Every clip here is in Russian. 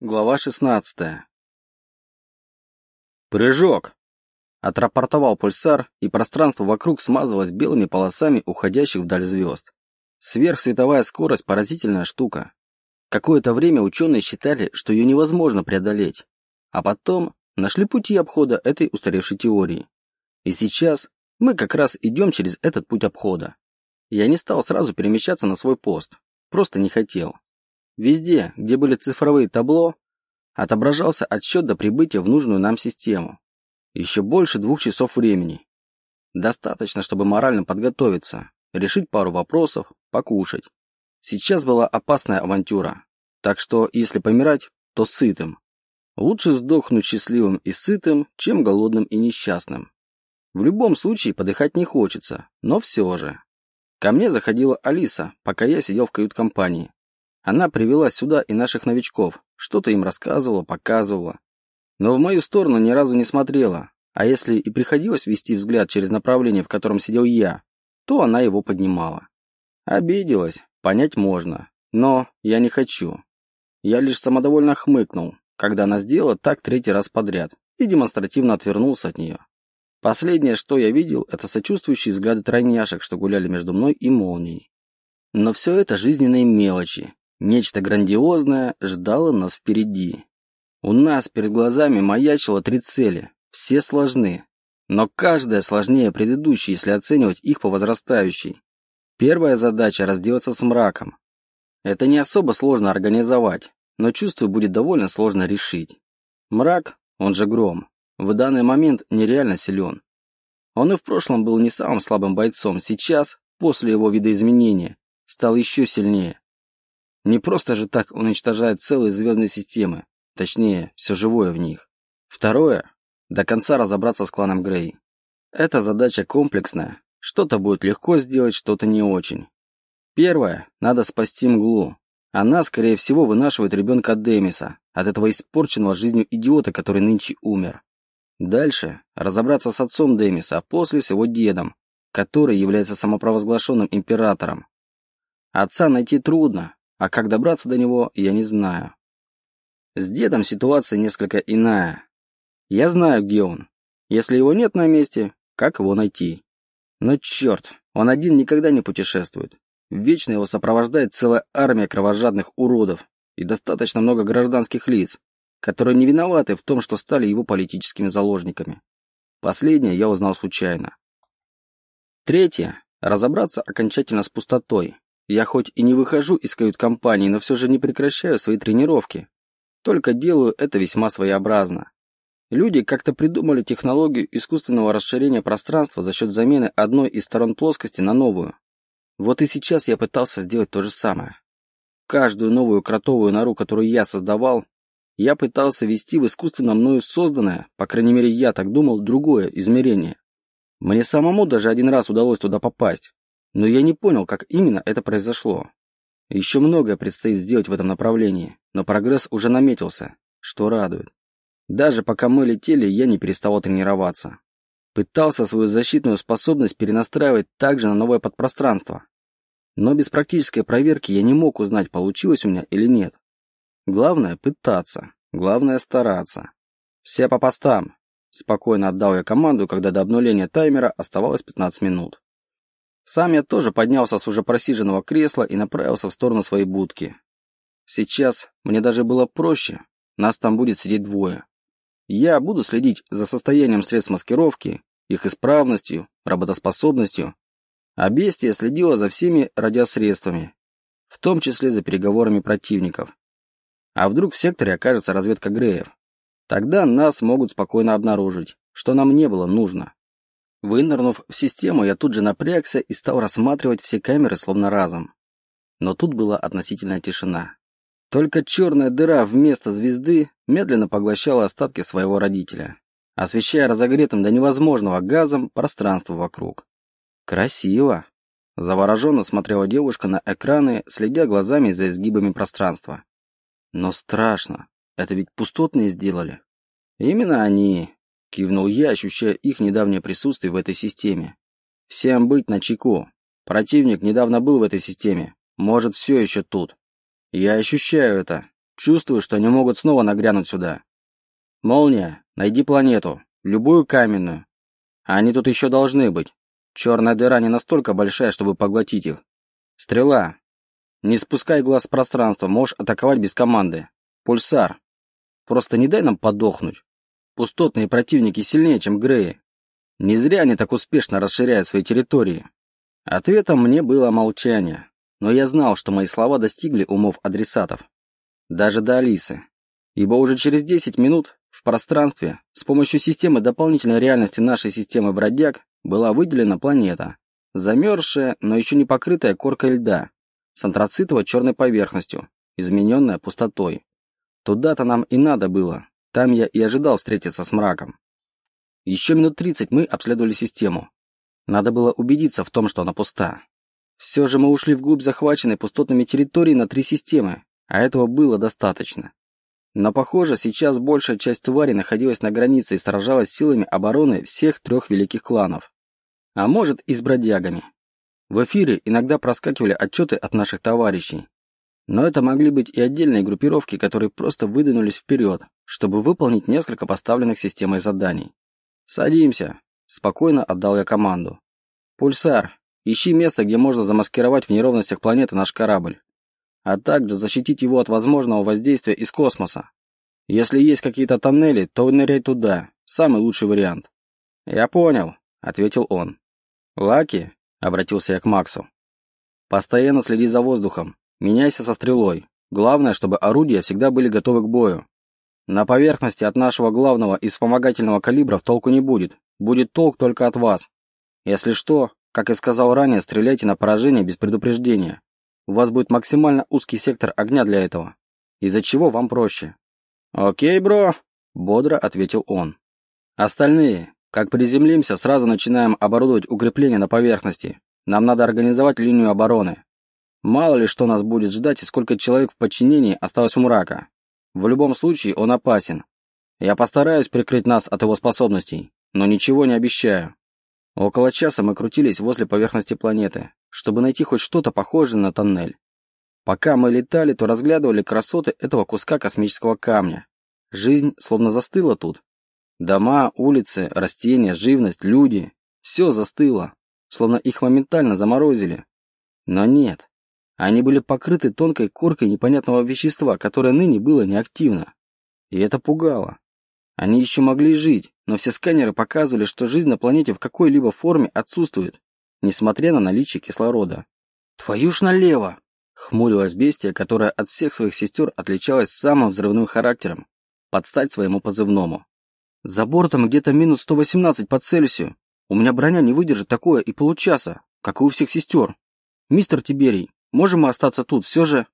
Глава 16. Прыжок! Отрапортовал пульсар, и пространство вокруг смазалось белыми полосами уходящих вдаль звезд. Сверхсветовая скорость – поразительная штука. Какое-то время ученые считали, что ее невозможно преодолеть, а потом нашли пути обхода этой устаревшей теории. И сейчас мы как раз идем через этот путь обхода. Я не стал сразу перемещаться на свой пост, просто не хотел. Везде, где были цифровые табло, отображался отсчет до прибытия в нужную нам систему. Еще больше двух часов времени. Достаточно, чтобы морально подготовиться, решить пару вопросов, покушать. Сейчас была опасная авантюра, так что, если помирать, то сытым. Лучше сдохнуть счастливым и сытым, чем голодным и несчастным. В любом случае подыхать не хочется, но все же. Ко мне заходила Алиса, пока я сидел в кают-компании. Она привела сюда и наших новичков, что-то им рассказывала, показывала. Но в мою сторону ни разу не смотрела, а если и приходилось вести взгляд через направление, в котором сидел я, то она его поднимала. Обиделась, понять можно, но я не хочу. Я лишь самодовольно хмыкнул, когда она сделала так третий раз подряд и демонстративно отвернулся от нее. Последнее, что я видел, это сочувствующие взгляды тройняшек, что гуляли между мной и молнией. Но все это жизненные мелочи, Нечто грандиозное ждало нас впереди. У нас перед глазами маячило три цели. Все сложны. Но каждая сложнее предыдущей, если оценивать их по возрастающей. Первая задача – разделаться с мраком. Это не особо сложно организовать, но чувствую, будет довольно сложно решить. Мрак, он же гром, в данный момент нереально силен. Он и в прошлом был не самым слабым бойцом, сейчас, после его видоизменения, стал еще сильнее. Не просто же так уничтожает целые звездные системы, точнее, все живое в них. Второе – до конца разобраться с кланом Грей. Эта задача комплексная, что-то будет легко сделать, что-то не очень. Первое – надо спасти мглу. Она, скорее всего, вынашивает ребенка от Демиса, от этого испорченного жизнью идиота, который нынче умер. Дальше – разобраться с отцом Демиса, а после с его дедом, который является самопровозглашенным императором. Отца найти трудно, а как добраться до него, я не знаю. С дедом ситуация несколько иная. Я знаю, где он. Если его нет на месте, как его найти? Но черт, он один никогда не путешествует. Вечно его сопровождает целая армия кровожадных уродов и достаточно много гражданских лиц, которые не виноваты в том, что стали его политическими заложниками. Последнее я узнал случайно. Третье – разобраться окончательно с пустотой, я хоть и не выхожу из кают-компании, но все же не прекращаю свои тренировки. Только делаю это весьма своеобразно. Люди как-то придумали технологию искусственного расширения пространства за счет замены одной из сторон плоскости на новую. Вот и сейчас я пытался сделать то же самое. Каждую новую кротовую нору, которую я создавал, я пытался ввести в искусственно мною созданное, по крайней мере я так думал, другое измерение. Мне самому даже один раз удалось туда попасть, но я не понял, как именно это произошло. Еще многое предстоит сделать в этом направлении, но прогресс уже наметился, что радует. Даже пока мы летели, я не переставал тренироваться. Пытался свою защитную способность перенастраивать также на новое подпространство. Но без практической проверки я не мог узнать, получилось у меня или нет. Главное – пытаться. Главное – стараться. Все по постам. Спокойно отдал я команду, когда до обнуления таймера оставалось 15 минут. Сам я тоже поднялся с уже просиженного кресла и направился в сторону своей будки. Сейчас мне даже было проще, нас там будет сидеть двое. Я буду следить за состоянием средств маскировки, их исправностью, работоспособностью, а бестия следила за всеми радиосредствами, в том числе за переговорами противников. А вдруг в секторе окажется разведка Греев? Тогда нас могут спокойно обнаружить, что нам не было нужно. Вынырнув в систему, я тут же напрягся и стал рассматривать все камеры словно разом. Но тут была относительная тишина. Только черная дыра вместо звезды медленно поглощала остатки своего родителя, освещая разогретым до невозможного газом пространство вокруг. «Красиво!» Завороженно смотрела девушка на экраны, следя глазами за изгибами пространства. «Но страшно. Это ведь пустотные сделали?» «Именно они. Кивнул я, ощущая их недавнее присутствие в этой системе. Всем быть на чеку. Противник недавно был в этой системе. Может, все еще тут. Я ощущаю это. Чувствую, что они могут снова нагрянуть сюда. Молния, найди планету, любую каменную. Они тут еще должны быть. Черная дыра не настолько большая, чтобы поглотить их. Стрела. Не спускай глаз с пространства, можешь атаковать без команды. Пульсар. Просто не дай нам подохнуть. Пустотные противники сильнее, чем Греи. Не зря они так успешно расширяют свои территории. Ответом мне было молчание, но я знал, что мои слова достигли умов адресатов. Даже до Алисы. Ибо уже через 10 минут в пространстве с помощью системы дополнительной реальности нашей системы бродяг была выделена планета, замерзшая, но еще не покрытая коркой льда, с антрацитово-черной поверхностью, измененная пустотой. Туда-то нам и надо было, там я и ожидал встретиться с мраком. Еще минут 30 мы обследовали систему. Надо было убедиться в том, что она пуста. Все же мы ушли вглубь захваченной пустотными территории на три системы, а этого было достаточно. Но, похоже, сейчас большая часть твари находилась на границе и сражалась силами обороны всех трех великих кланов. А может, и с бродягами. В эфире иногда проскакивали отчеты от наших товарищей. Но это могли быть и отдельные группировки, которые просто выдвинулись вперед, чтобы выполнить несколько поставленных системой заданий. «Садимся», – спокойно отдал я команду. «Пульсар, ищи место, где можно замаскировать в неровностях планеты наш корабль а также защитить его от возможного воздействия из космоса. Если есть какие-то тоннели, то ныряй туда. Самый лучший вариант. Я понял, ответил он. Лаки, обратился я к Максу. Постоянно следи за воздухом. Меняйся со стрелой. Главное, чтобы орудия всегда были готовы к бою. На поверхности от нашего главного и вспомогательного калибров толку не будет. Будет толк только от вас. Если что, как и сказал ранее, стреляйте на поражение без предупреждения. У вас будет максимально узкий сектор огня для этого, из-за чего вам проще. «Окей, бро», — бодро ответил он. «Остальные, как приземлимся, сразу начинаем оборудовать укрепления на поверхности. Нам надо организовать линию обороны. Мало ли что нас будет ждать и сколько человек в подчинении осталось у мрака. В любом случае он опасен. Я постараюсь прикрыть нас от его способностей, но ничего не обещаю. Около часа мы крутились возле поверхности планеты, чтобы найти хоть что-то похожее на тоннель. Пока мы летали, то разглядывали красоты этого куска космического камня. Жизнь словно застыла тут. Дома, улицы, растения, живность, люди – все застыло, словно их моментально заморозили. Но нет, они были покрыты тонкой коркой непонятного вещества, которое ныне было неактивно. И это пугало. Они еще могли жить, но все сканеры показывали, что жизнь на планете в какой-либо форме отсутствует, несмотря на наличие кислорода. «Твою ж налево!» — хмурилась бестия, которая от всех своих сестер отличалась самым взрывным характером, под стать своему позывному. «За бортом где-то минус 118 по Цельсию. У меня броня не выдержит такое и получаса, как и у всех сестер. Мистер Тиберий, можем мы остаться тут, все же...»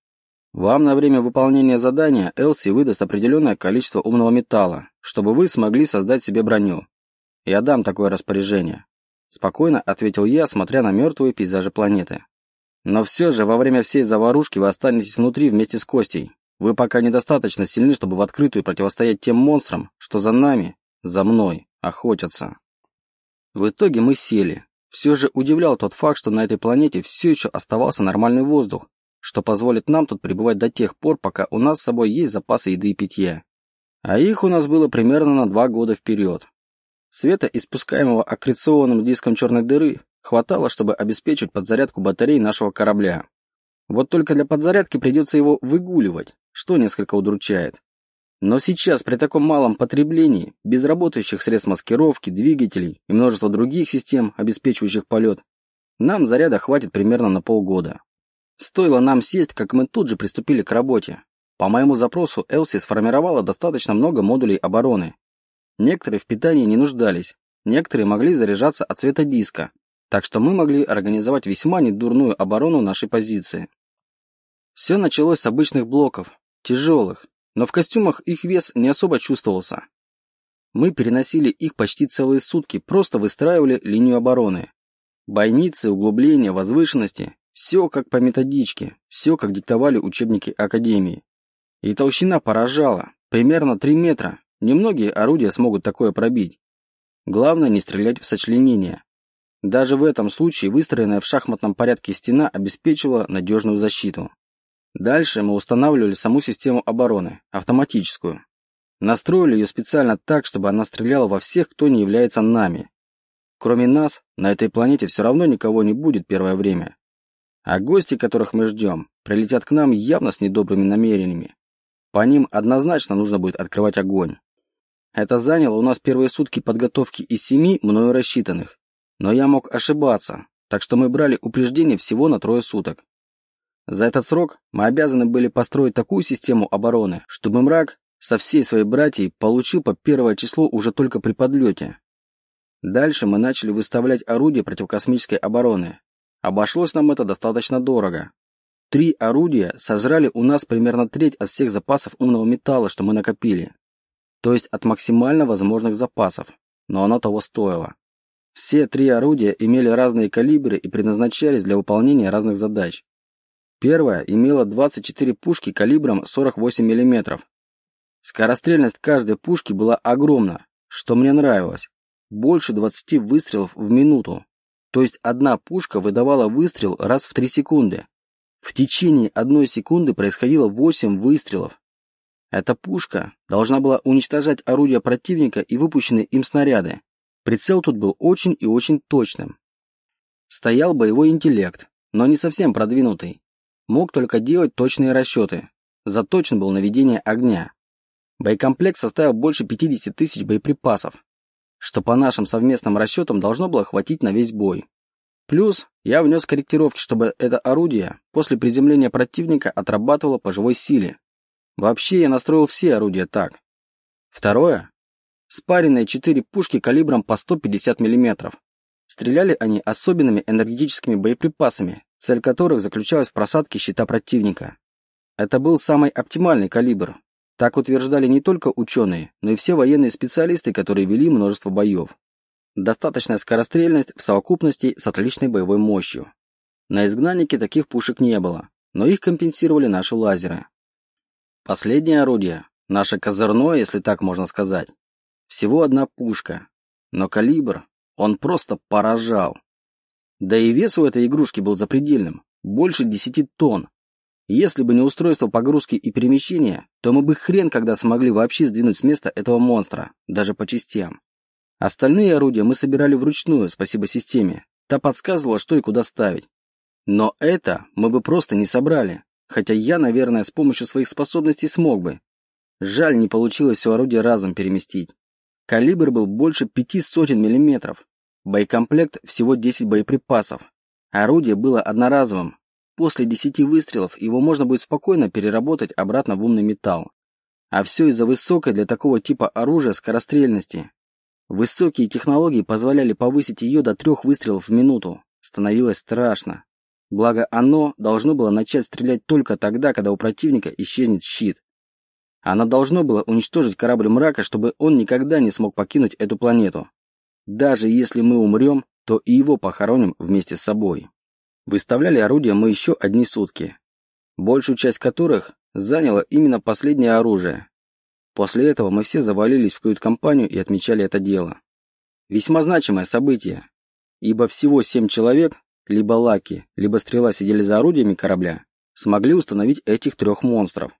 Вам на время выполнения задания Элси выдаст определенное количество умного металла, чтобы вы смогли создать себе броню. Я дам такое распоряжение. Спокойно ответил я, смотря на мертвые пейзажи планеты. Но все же во время всей заварушки вы останетесь внутри вместе с Костей. Вы пока недостаточно сильны, чтобы в открытую противостоять тем монстрам, что за нами, за мной, охотятся. В итоге мы сели. Все же удивлял тот факт, что на этой планете все еще оставался нормальный воздух, что позволит нам тут пребывать до тех пор, пока у нас с собой есть запасы еды и питья. А их у нас было примерно на два года вперед. Света, испускаемого аккреционным диском черной дыры, хватало, чтобы обеспечить подзарядку батарей нашего корабля. Вот только для подзарядки придется его выгуливать, что несколько удручает. Но сейчас при таком малом потреблении, без работающих средств маскировки, двигателей и множества других систем, обеспечивающих полет, нам заряда хватит примерно на полгода. Стоило нам сесть, как мы тут же приступили к работе. По моему запросу Элси сформировала достаточно много модулей обороны. Некоторые в питании не нуждались, некоторые могли заряжаться от цвета диска, так что мы могли организовать весьма недурную оборону нашей позиции. Все началось с обычных блоков, тяжелых, но в костюмах их вес не особо чувствовался. Мы переносили их почти целые сутки, просто выстраивали линию обороны. Бойницы, углубления, возвышенности все как по методичке, все как диктовали учебники Академии. И толщина поражала, примерно 3 метра. Немногие орудия смогут такое пробить. Главное не стрелять в сочленение. Даже в этом случае выстроенная в шахматном порядке стена обеспечивала надежную защиту. Дальше мы устанавливали саму систему обороны, автоматическую. Настроили ее специально так, чтобы она стреляла во всех, кто не является нами. Кроме нас, на этой планете все равно никого не будет первое время. А гости, которых мы ждем, прилетят к нам явно с недобрыми намерениями. По ним однозначно нужно будет открывать огонь. Это заняло у нас первые сутки подготовки из семи мною рассчитанных. Но я мог ошибаться, так что мы брали упреждение всего на трое суток. За этот срок мы обязаны были построить такую систему обороны, чтобы мрак со всей своей братьей получил по первое число уже только при подлете. Дальше мы начали выставлять орудия противокосмической обороны. Обошлось нам это достаточно дорого. Три орудия сожрали у нас примерно треть от всех запасов умного металла, что мы накопили. То есть от максимально возможных запасов. Но оно того стоило. Все три орудия имели разные калибры и предназначались для выполнения разных задач. Первая имела 24 пушки калибром 48 мм. Скорострельность каждой пушки была огромна, что мне нравилось. Больше 20 выстрелов в минуту. То есть одна пушка выдавала выстрел раз в 3 секунды. В течение одной секунды происходило 8 выстрелов. Эта пушка должна была уничтожать орудия противника и выпущенные им снаряды. Прицел тут был очень и очень точным. Стоял боевой интеллект, но не совсем продвинутый мог только делать точные расчеты. Заточен был на ведение огня. Боекомплект составил больше 50 тысяч боеприпасов, что по нашим совместным расчетам должно было хватить на весь бой. Плюс я внес корректировки, чтобы это орудие после приземления противника отрабатывало по живой силе. Вообще я настроил все орудия так. Второе. Спаренные четыре пушки калибром по 150 мм. Стреляли они особенными энергетическими боеприпасами, цель которых заключалась в просадке щита противника. Это был самый оптимальный калибр. Так утверждали не только ученые, но и все военные специалисты, которые вели множество боев. Достаточная скорострельность в совокупности с отличной боевой мощью. На изгнаннике таких пушек не было, но их компенсировали наши лазеры. Последнее орудие, наше козырное, если так можно сказать, всего одна пушка, но калибр, он просто поражал. Да и вес у этой игрушки был запредельным, больше 10 тонн. Если бы не устройство погрузки и перемещения, то мы бы хрен когда смогли вообще сдвинуть с места этого монстра, даже по частям. Остальные орудия мы собирали вручную, спасибо системе. Та подсказывала, что и куда ставить. Но это мы бы просто не собрали, хотя я, наверное, с помощью своих способностей смог бы. Жаль, не получилось все орудие разом переместить. Калибр был больше пяти сотен миллиметров, Боекомплект всего 10 боеприпасов. Орудие было одноразовым. После 10 выстрелов его можно будет спокойно переработать обратно в умный металл. А все из-за высокой для такого типа оружия скорострельности. Высокие технологии позволяли повысить ее до трех выстрелов в минуту. Становилось страшно. Благо оно должно было начать стрелять только тогда, когда у противника исчезнет щит. Оно должно было уничтожить корабль мрака, чтобы он никогда не смог покинуть эту планету. Даже если мы умрем, то и его похороним вместе с собой. Выставляли орудия мы еще одни сутки, большую часть которых заняло именно последнее оружие. После этого мы все завалились в кают-компанию и отмечали это дело. Весьма значимое событие, ибо всего семь человек, либо Лаки, либо Стрела сидели за орудиями корабля, смогли установить этих трех монстров.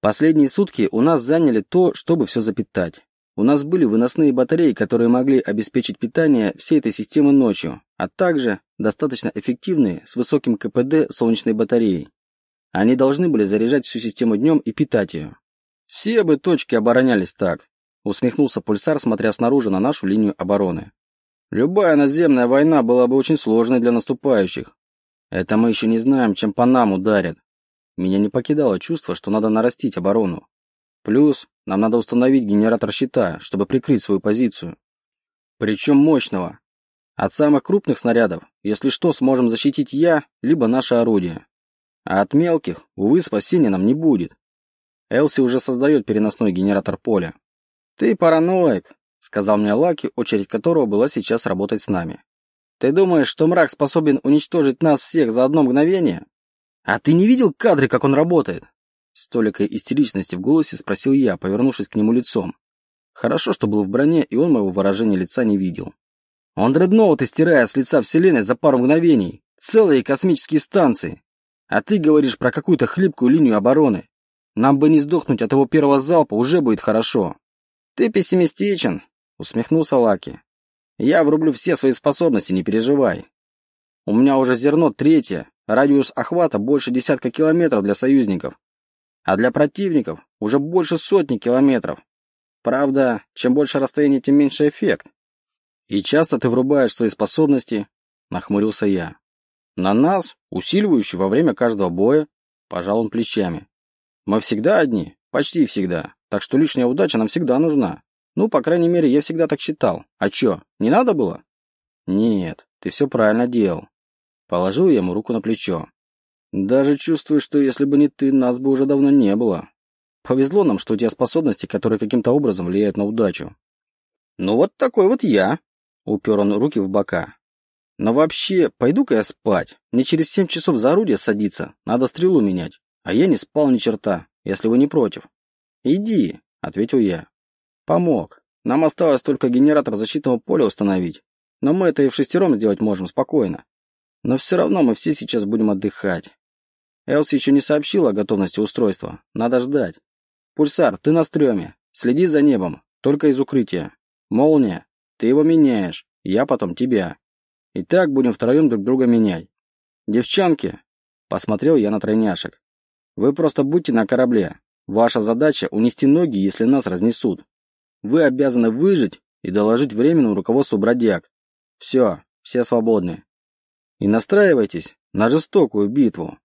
Последние сутки у нас заняли то, чтобы все запитать. У нас были выносные батареи, которые могли обеспечить питание всей этой системы ночью, а также достаточно эффективные с высоким КПД солнечной батареи. Они должны были заряжать всю систему днем и питать ее. Все бы точки оборонялись так, усмехнулся Пульсар, смотря снаружи на нашу линию обороны. Любая наземная война была бы очень сложной для наступающих. Это мы еще не знаем, чем по нам ударят. Меня не покидало чувство, что надо нарастить оборону. Плюс нам надо установить генератор щита, чтобы прикрыть свою позицию. Причем мощного. От самых крупных снарядов, если что, сможем защитить я, либо наше орудие. А от мелких, увы, спасения нам не будет. Элси уже создает переносной генератор поля. «Ты параноик», — сказал мне Лаки, очередь которого была сейчас работать с нами. «Ты думаешь, что мрак способен уничтожить нас всех за одно мгновение? А ты не видел кадры, как он работает? С толикой истеричности в голосе спросил я, повернувшись к нему лицом. Хорошо, что был в броне, и он моего выражения лица не видел. Он дредноуты стирает с лица Вселенной за пару мгновений. Целые космические станции. А ты говоришь про какую-то хлипкую линию обороны. Нам бы не сдохнуть от его первого залпа, уже будет хорошо. Ты пессимистичен, усмехнулся Лаки. Я врублю все свои способности, не переживай. У меня уже зерно третье, радиус охвата больше десятка километров для союзников. А для противников уже больше сотни километров. Правда, чем больше расстояние, тем меньше эффект. И часто ты врубаешь свои способности, нахмурился я. На нас, усиливающий во время каждого боя, пожал он плечами. Мы всегда одни, почти всегда, так что лишняя удача нам всегда нужна. Ну, по крайней мере, я всегда так считал. А чё, не надо было? Нет, ты все правильно делал. Положил я ему руку на плечо. Даже чувствую, что если бы не ты, нас бы уже давно не было. Повезло нам, что у тебя способности, которые каким-то образом влияют на удачу. Ну вот такой вот я. Упер он руки в бока. Но вообще, пойду-ка я спать. Мне через семь часов за орудие садиться, надо стрелу менять. А я не спал ни черта, если вы не против. Иди, ответил я. Помог. Нам осталось только генератор защитного поля установить. Но мы это и в шестером сделать можем спокойно. Но все равно мы все сейчас будем отдыхать. Элси еще не сообщила о готовности устройства. Надо ждать. Пульсар, ты на стреме. Следи за небом. Только из укрытия. Молния, ты его меняешь. Я потом тебя. И так будем втроем друг друга менять. Девчонки, посмотрел я на тройняшек. Вы просто будьте на корабле. Ваша задача — унести ноги, если нас разнесут. Вы обязаны выжить и доложить временному руководству бродяг. Все, все свободны. И настраивайтесь на жестокую битву.